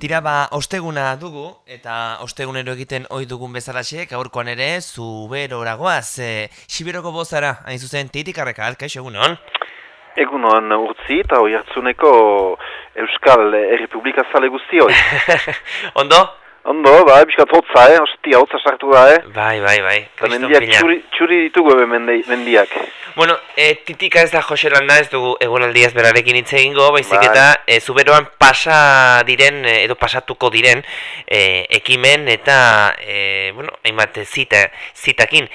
Tira ba, osteguna dugu, eta ostegunero egiten ohi dugun bezalaxe, gaurkoan ere, zuberoragoaz, e, Siberoko bozara, hain zuzen, titik arreka, alkaixo, egunon? Egunon urtzi eta hoi hartzuneko Euskal Errepublika zale guzti hoi. Ondo? Ondo, bai, biskat hotza, eh? Ostia, hotza sartu da, eh? Bai, bai, bai. mendiak txuri, txuri ditugu ebe mendiak. Bueno, e, titika ez da Jose Landa ez dugu egonaldiaz berarekin hitz egingo, baizik bai. eta e, zuberoan pasa diren, e, edo pasatuko diren e, ekimen eta, e, bueno, hainbat zita, zitakin.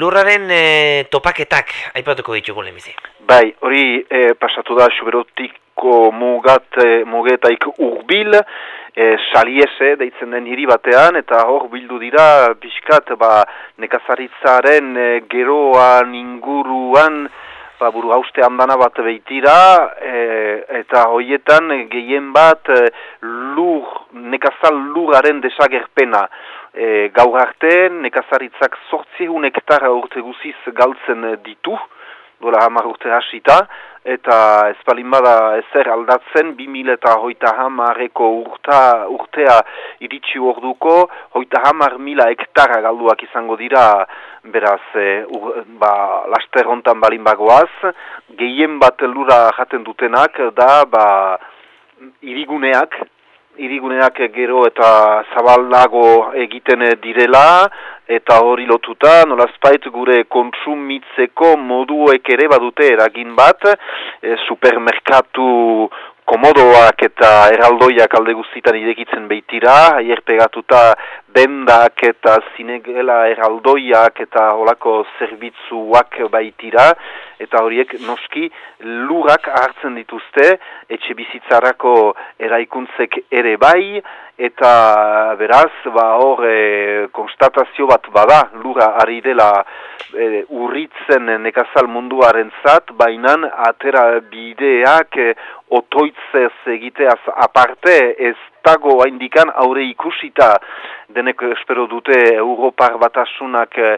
Lurraren e, topaketak aipatuko ditugu lehenbizi. Bai, hori e, pasatu da zuberotiko mugat, mugetaik urbil, e, saliese deitzen den hiri batean eta hor bildu dira pixkat ba, nekazaritzaren e, geroan inguruan ba, buru hauste handana bat behitira e, eta hoietan gehien bat e, lur, nekazal luraren desagerpena. E, gaur arte nekazaritzak sortzihun hektara urte guziz galtzen ditu dola hamar urte hasita, eta ez balin bada ezer aldatzen, 2000 eta hoita hamareko urta, urtea iritsi orduko, hoita hamar mila hektara galduak izango dira, beraz, e, ur, ba, laster hontan balin bagoaz, gehien bat lura jaten dutenak, da, ba, iriguneak, iriguneak gero eta zabaldago egiten direla, eta hori lotuta, nolazpait gure kontsumitzeko moduek ere badute eragin bat, e, supermerkatu komodoak eta eraldoiak alde guztietan irekitzen behitira, haier pegatuta bendak eta zinegela eraldoiak eta holako zerbitzuak baitira, eta horiek noski lurak hartzen dituzte, etxe bizitzarako eraikuntzek ere bai, eta beraz, ba hor, e, konstatazio bat bada, lura ari dela e, urritzen nekazal munduaren zat, bainan atera bideak e, otoitzez egiteaz aparte ez dago haindikan aurre ikusita denek espero dute Europar batasunak e,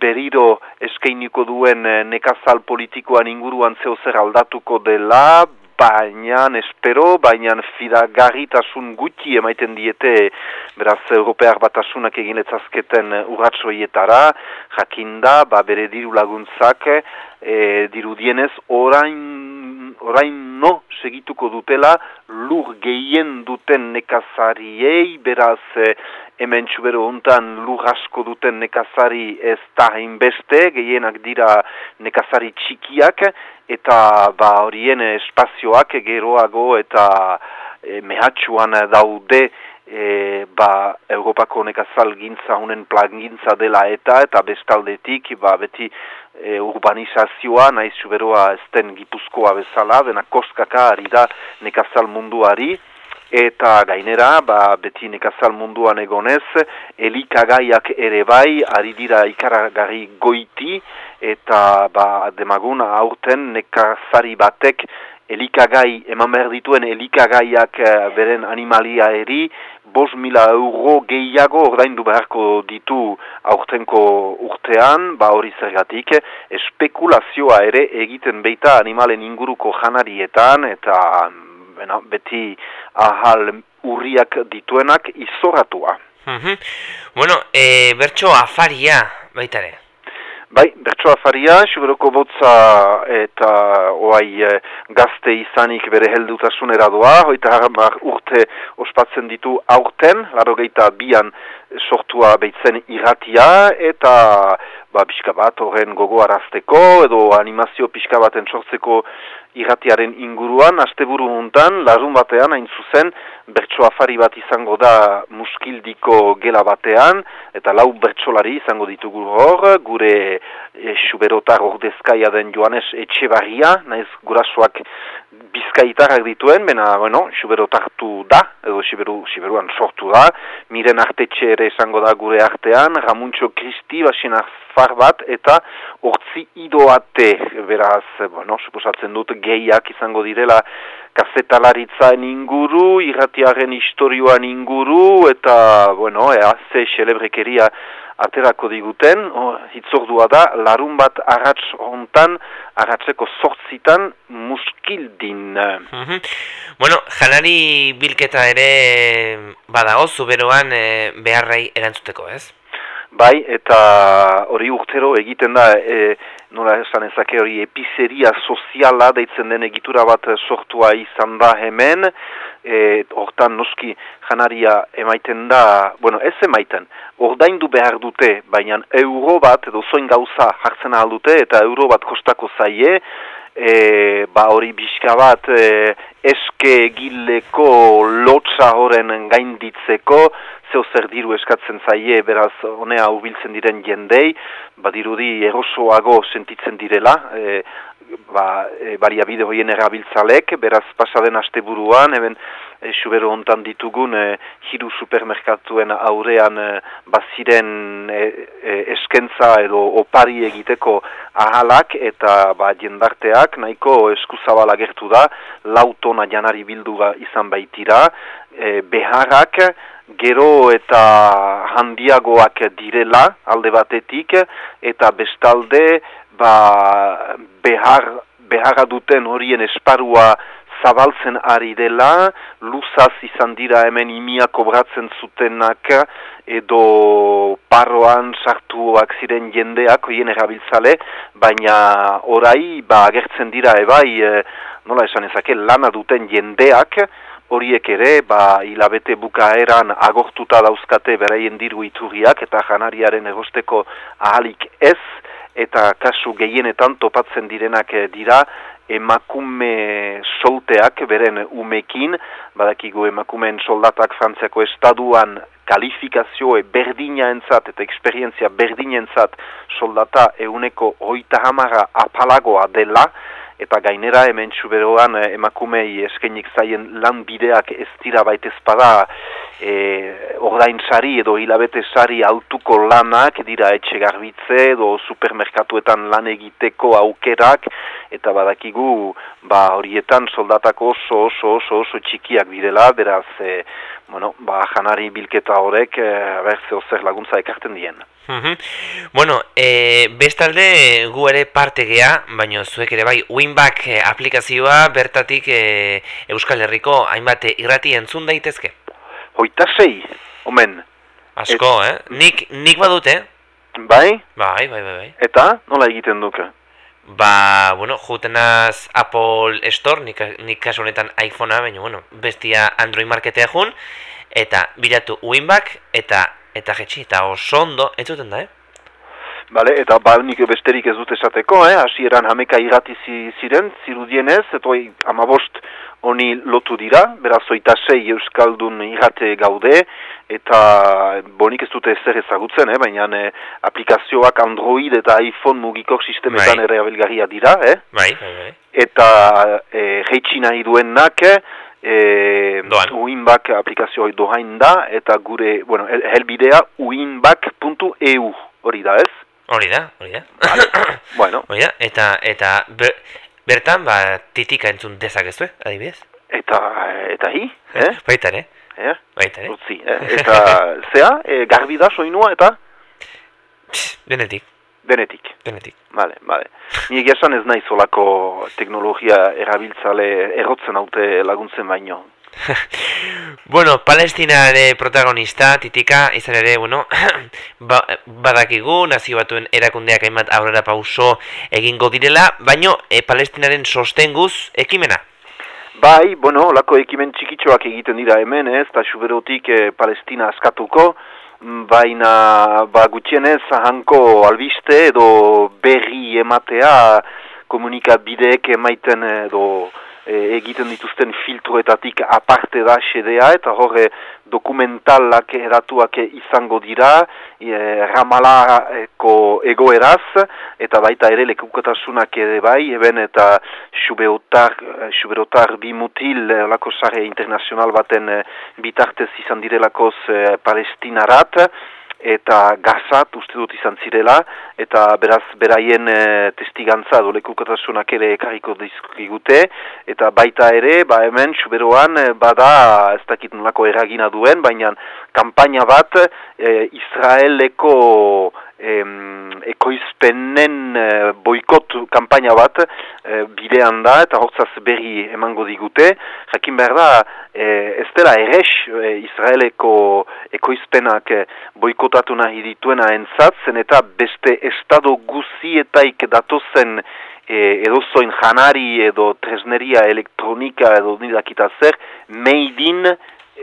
beriro eskainiko duen e, nekazal politikoan inguruan zeo zer aldatuko dela, baina espero, baina fidagarritasun gutxi emaiten diete beraz Europear batasunak egin letzazketen urratsoietara, jakinda, ba, bere diru laguntzak, e, dirudienez, orain, orain no segituko dutela lur gehien duten nekazariei, beraz e, hemen txubero hontan lur asko duten nekazari ez da hainbeste, gehienak dira nekazari txikiak, eta ba horien espazioak geroago eta e, mehatxuan daude e, ba Europako nekazal gintza honen plangintza dela eta eta bestaldetik ba beti e, urbanizazioa naiz txuberoa ezten gipuzkoa bezala, dena koskaka ari da nekazal munduari, eta gainera, ba, beti nekazal munduan egonez, elikagaiak ere bai, ari dira ikaragarri goiti, eta ba, demagun aurten nekazari batek elikagai, eman behar dituen elikagaiak eh, beren animalia eri, bos mila euro gehiago ordaindu beharko ditu aurtenko urtean, ba hori zergatik, espekulazioa ere egiten beita animalen inguruko janarietan, eta bena, beti ahal urriak dituenak izoratua. Mm Bueno, e, bertso afaria baitare. Bai, bertso afaria, suberoko botza eta oai e, gazte izanik bere heldutasunera doa, hoita harramar urte ospatzen ditu aurten, laro geita bian sortua behitzen irratia, eta ba, pixka bat horren gogoarazteko, edo animazio pixka baten sortzeko irratiaren inguruan, asteburu hontan, larun batean, hain zuzen, bertso afari bat izango da muskildiko gela batean, eta lau bertsolari izango ditugu hor, gure e, suberotar ordezkaia den Joanes Etxebarria, naiz gurasoak bizkaitarrak dituen, bena, bueno, suberotartu da, edo siberu, siberuan sortu da, miren artetxe ere izango da gure artean, Ramuntxo Kristi, basien far bat, eta hortzi idoate, beraz, bueno, suposatzen dut gehiak izango direla kazetalaritzaen inguru, irratiaren historioan inguru, eta, bueno, ea, ze xelebrekeria aterako diguten, oh, hitzordua da, larun bat arratz hontan, arratzeko sortzitan, muski Eskildin. Mhm. Bueno, janari bilketa ere badago, zuberoan e, beharrai erantzuteko, ez? Bai, eta hori urtero egiten da, e, nola esan ezake hori epizeria soziala deitzen den egitura bat sortua izan da hemen, e, hortan noski janaria emaiten da, bueno ez emaiten, ordaindu behar dute, baina euro bat edo zoin gauza jartzen ahal dute eta euro bat kostako zaie, e, ba hori bizka bat e, eske egileko lotza horren gainditzeko, zeo zer diru eskatzen zaie, beraz, honea ubiltzen diren jendei, badirudi erosoago sentitzen direla, e, ba, e, bariabide hoien erabiltzalek, beraz, pasaden asteburuan, eben, e, subero hontan ditugun, e, hiru supermerkatuen aurean e, baziren e, e, eskentza edo opari egiteko ahalak, eta ba, jendarteak nahiko eskuzabala gertu da, lautona janari bildu ba, izan baitira, e, beharrak, gero eta handiagoak direla alde batetik eta bestalde ba, behar, beharra duten horien esparua zabaltzen ari dela, luzaz izan dira hemen imia kobratzen zutenak edo parroan sartuak ziren jendeak hoien erabiltzale, baina orai ba, agertzen dira ebai, e, nola esan ezake, lana duten jendeak, horiek ere, ba, hilabete bukaeran agortuta dauzkate beraien diru iturriak eta janariaren egosteko ahalik ez, eta kasu gehienetan topatzen direnak eh, dira, emakume solteak beren umekin, badakigu emakumeen soldatak frantziako estaduan kalifikazioe berdina entzat eta eksperientzia berdina entzat soldata euneko oita hamara apalagoa dela, eta gainera hemen txuberoan eh, emakumei eskenik zaien lan bideak ez dira baita ezpada e, ordain sari edo hilabete sari altuko lanak dira etxe garbitze edo supermerkatuetan lan egiteko aukerak eta badakigu ba horietan soldatako oso oso oso oso txikiak direla beraz e, bueno, ba, janari bilketa horrek e, berze zer laguntza ekarten dien. Bueno, e, bestalde gu ere parte gea, baina zuek ere bai, Winback eh, aplikazioa bertatik e, Euskal Herriko hainbat irrati entzun daitezke? Hoita sei, omen. Asko, eh? Nik, nik badute? Bai? Bai, bai, bai, bai. Eta, nola egiten duke? Ba, bueno, jutenaz Apple Store, nik, nik kasu honetan iPhonea, baina, bueno, bestia Android marketea jun, eta bilatu Winback, eta eta jetxi, eta oso ondo, entzuten da, eh? Bale, eta ba, nik besterik ez dut esateko, eh? Hasieran hameka irati ziren, zirudienez, eta amabost honi lotu dira, beraz oita sei euskaldun irate gaude, eta bonik ez dute ezer ezagutzen, eh? baina eh, aplikazioak Android eta iPhone mugikok sistemetan bai. ere abelgarria dira, eh? Bai, bai, bai. Eta eh, jeitsi nahi duenak, e, uinbak aplikazioa dohain da, eta gure, bueno, helbidea uinbak.eu, hori da ez? Hori da, hori da. bueno. Hori da, eta, eta bertan, ba, titika entzun dezakezu, eh, adibidez? Eta, eta hi, eh? Baita, eh? Eh? Baita, eh? Utzi, eh? Eta, zea, e, garbi da soinua, eta? Denetik. Denetik. Denetik. Bale, bale. Ni esan ez nahi zolako teknologia erabiltzale errotzen haute laguntzen baino. bueno, Palestinare protagonista, titika, izan ere, bueno, ba, badakigu, nazio batuen erakundeak hainbat aurrera pauso egingo direla, baino, e, Palestinaren sostenguz ekimena? Bai, bueno, lako ekimen txikitxoak egiten dira hemen, ez, eta suberotik e, Palestina askatuko, baina ba gutxienez hanko albiste edo berri ematea komunikabideek emaiten edo e, egiten dituzten filtroetatik aparte da xedea eta horre dokumentalak eratuak izango dira e, ramalako egoeraz eta baita ere lekukotasunak ere bai eben eta xubeotar, xuberotar bimutil lako sare internazional baten e, bitartez izan direlakoz e, palestinarat eta gazat uste dut izan zirela, eta beraz beraien e, testigantza dolekukotasunak ere ekarriko dizkigute, eta baita ere, ba hemen, suberoan, e, bada, ez dakit nolako eragina duen, baina kampaina bat e, Israeleko ekoizpenen boikot kampaina bat bidean da eta hortzaz berri emango digute. Jakin behar da, ez dela eres Israeleko ekoizpenak boikotatu nahi dituena entzat, zen eta beste estado guzietaik datozen e, edo zoin janari edo tresneria elektronika edo nidakita zer, meidin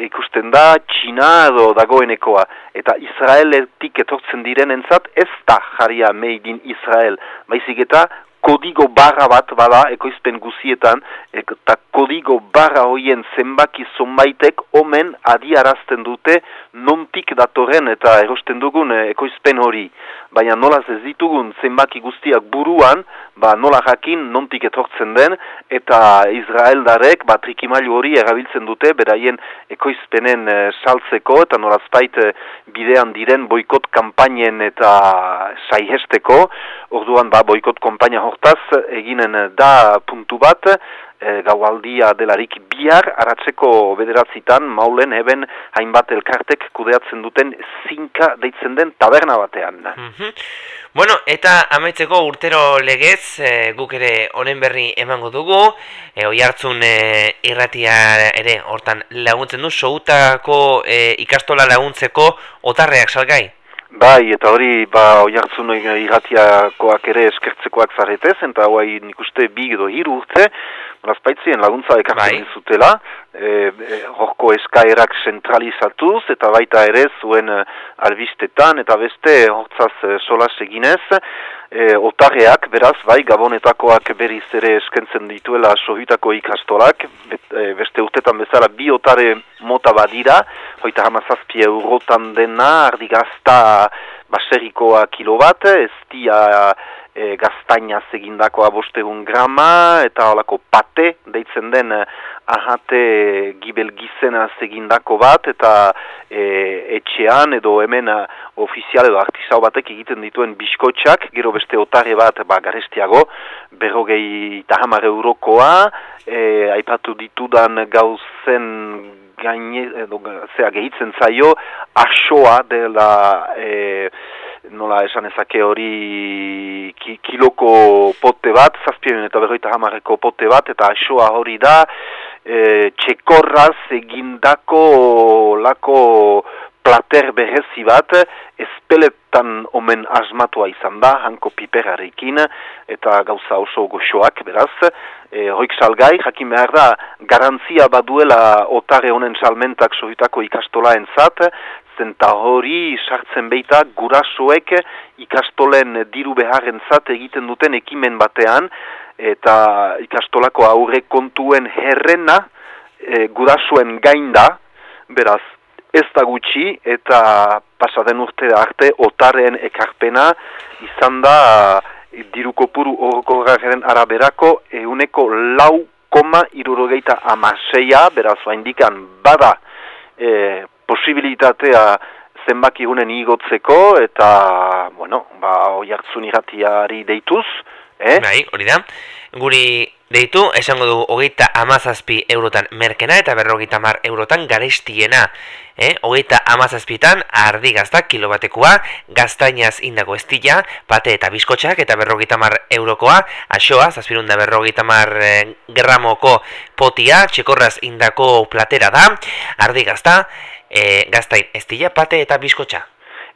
ikusten da Txina edo dagoenekoa. Eta Israeletik etortzen diren entzat ez da jaria meidin Israel. Baizik eta kodigo barra bat bada ekoizpen guzietan eta kodigo barra hoien zenbaki zonbaitek omen adiarazten dute nontik datorren eta erosten dugun ekoizpen hori. Baina nola ez ditugun zenbaki guztiak buruan, ba nola jakin nontik etortzen den, eta Israel darek ba, trikimailu hori erabiltzen dute, beraien ekoizpenen e, saltzeko, eta nola zpait e, bidean diren boikot kampainen eta saihesteko, orduan ba, boikot kampaina hortaz eginen da puntu bat, e, gaualdia delarik bihar, aratzeko bederatzitan, maulen eben hainbat elkartek kudeatzen duten zinka deitzen den taberna batean. Mm Bueno, eta amaitzeko urtero legez, e, guk ere honen berri emango dugu, e, oi hartzun e, irratia ere hortan laguntzen du, soutako e, ikastola laguntzeko otarreak salgai? Bai, eta hori, ba, oi hartzun irratiakoak ere eskertzekoak zaretez, eta hoi nik uste bi edo hiru urte, Razpaitzien laguntza ekartzen bai. zutela, e, e, horko eskaerak zentralizatuz, eta baita ere zuen e, albistetan, eta beste hortzaz e, solas eginez, e, otarreak, beraz, bai, gabonetakoak berriz ere eskentzen dituela sohitako ikastolak, e, beste urtetan bezala bi otare mota badira, hoita hamazazpie eurotan dena, ardigazta baserikoa kilo bat, ez dia e, gaztaina zegindakoa bostegun grama, eta holako pate, deitzen den eh, ahate gibel gizena zegindako bat, eta e, etxean edo hemen eh, ofizial edo artizau batek egiten dituen biskotxak, gero beste otare bat ba, garestiago, berrogei eta hamar eurokoa, e, aipatu ditudan gauzen gaine, edo, zera gehitzen zaio, asoa dela... E, nola esan ezake hori ki, kiloko pote bat, zazpien eta berroita hamareko pote bat, eta asoa hori da, e, txekorraz egindako lako plater behezi bat, ezpeletan omen asmatua izan da, hanko piperarekin, eta gauza oso goxoak, beraz, e, hoik salgai, jakin behar da, garantzia baduela otare honen salmentak sohitako ikastola entzat, zenta hori sartzen beita gurasoek ikastolen diru beharren zat egiten duten ekimen batean eta ikastolako aurre kontuen herrena e, gurasoen gainda, beraz ez da gutxi eta pasaden urte arte otaren ekarpena izan da diru kopuru horoko araberako euneko lau koma irurogeita amaseia, beraz indikan bada e, posibilitatea zenbaki gunen igotzeko eta, bueno, ba, oi hartzun iratiari deituz, eh? Bai, hori da. Guri deitu, esango du hogeita amazazpi eurotan merkena eta berrogeita mar eurotan garestiena. Eh? Hogeita amazazpitan ardi gaztak kilobatekua, gaztainaz indako estila, pate eta biskotxak eta berrogeita mar eurokoa, asoa, zazpirunda berrogeita mar eh, gerramoko potia, txekorraz indako platera da, ardi gazta, e, gaztain, ez dira pate eta bizkotxa?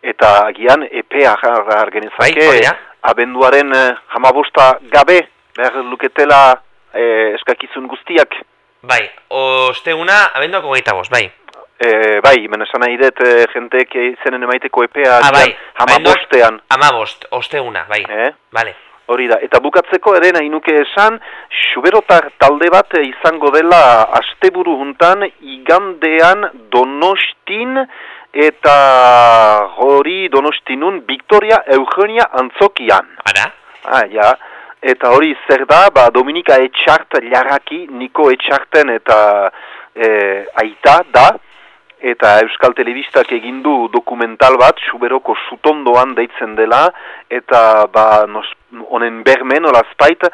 Eta agian epea jarra genezake, bai, abenduaren eh, hamabosta gabe, behar luketela eh, eskakizun guztiak. Bai, osteuna abenduako gaita bost, bai. E, bai, men esan nahi dut e, jenteek izenen emaiteko epea ah, bai. hamabostean. Hamabost, osteuna, bai. Eh? Vale. Hori da, eta bukatzeko ere nahi nuke esan, suberotar talde bat izango dela asteburu juntan igandean donostin eta hori donostinun Victoria Eugenia Antzokian. Ara? Ah, ja. Eta hori zer da, ba, Dominika Etxart Larraki, Niko Etxarten eta e, Aita da, eta Euskal Telebistak egin du dokumental bat, Suberoko sutondoan deitzen dela, eta ba, nos, onen bermen, olazpait,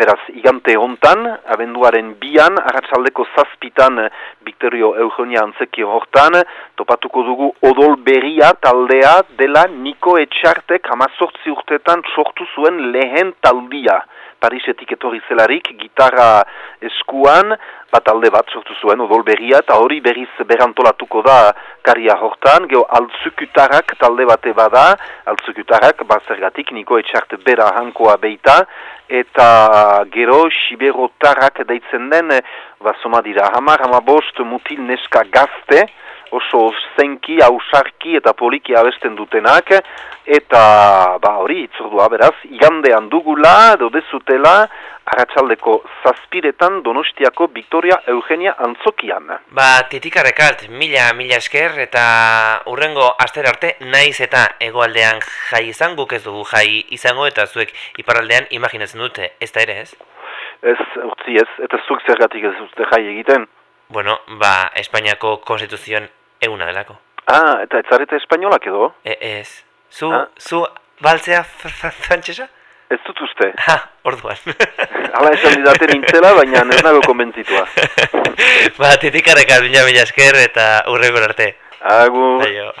beraz, igante hontan, abenduaren bian, arratsaldeko zazpitan, Victorio Eugenia antzeki hortan, topatuko dugu odol berria taldea dela Niko Etxartek amazortzi urtetan sortu zuen lehen taldia. Parisetik etorri zelarik, gitarra eskuan, bat alde bat sortu zuen odol berria, eta hori berriz berantolatuko da karia hortan, geho altzukutarak talde bate bada, altzukutarak, bazergatik, niko etxart bera hankoa beita, eta gero siberotarak deitzen den, basoma dira, hamar, hamabost mutil neska gazte, oso zenki, hausarki eta poliki abesten dutenak, eta ba hori, itzordua beraz, igandean dugula, dodezutela, agatsaldeko zazpiretan Donostiako Victoria Eugenia Antzokian. Ba, titikarrekalt, mila, mila esker, eta urrengo aster arte, naiz eta egoaldean jai izan, guk ez dugu jai izango, eta zuek iparaldean imaginatzen dute, ez da ere ez? Ez, urtzi ez, eta zuek zergatik ez dute jai egiten. Bueno, ba, Espainiako konstituzioan eguna delako. Ah, eta ez zarete espainolak edo? E, ez. Zu, ah? zu, baltzea frantzesa? Ez dut uste. Ha, orduan. Hala esan didate nintzela, baina ez nago konbentzitua. ba, titikareka, bina, bina esker, eta urrego arte. Agur. Aio.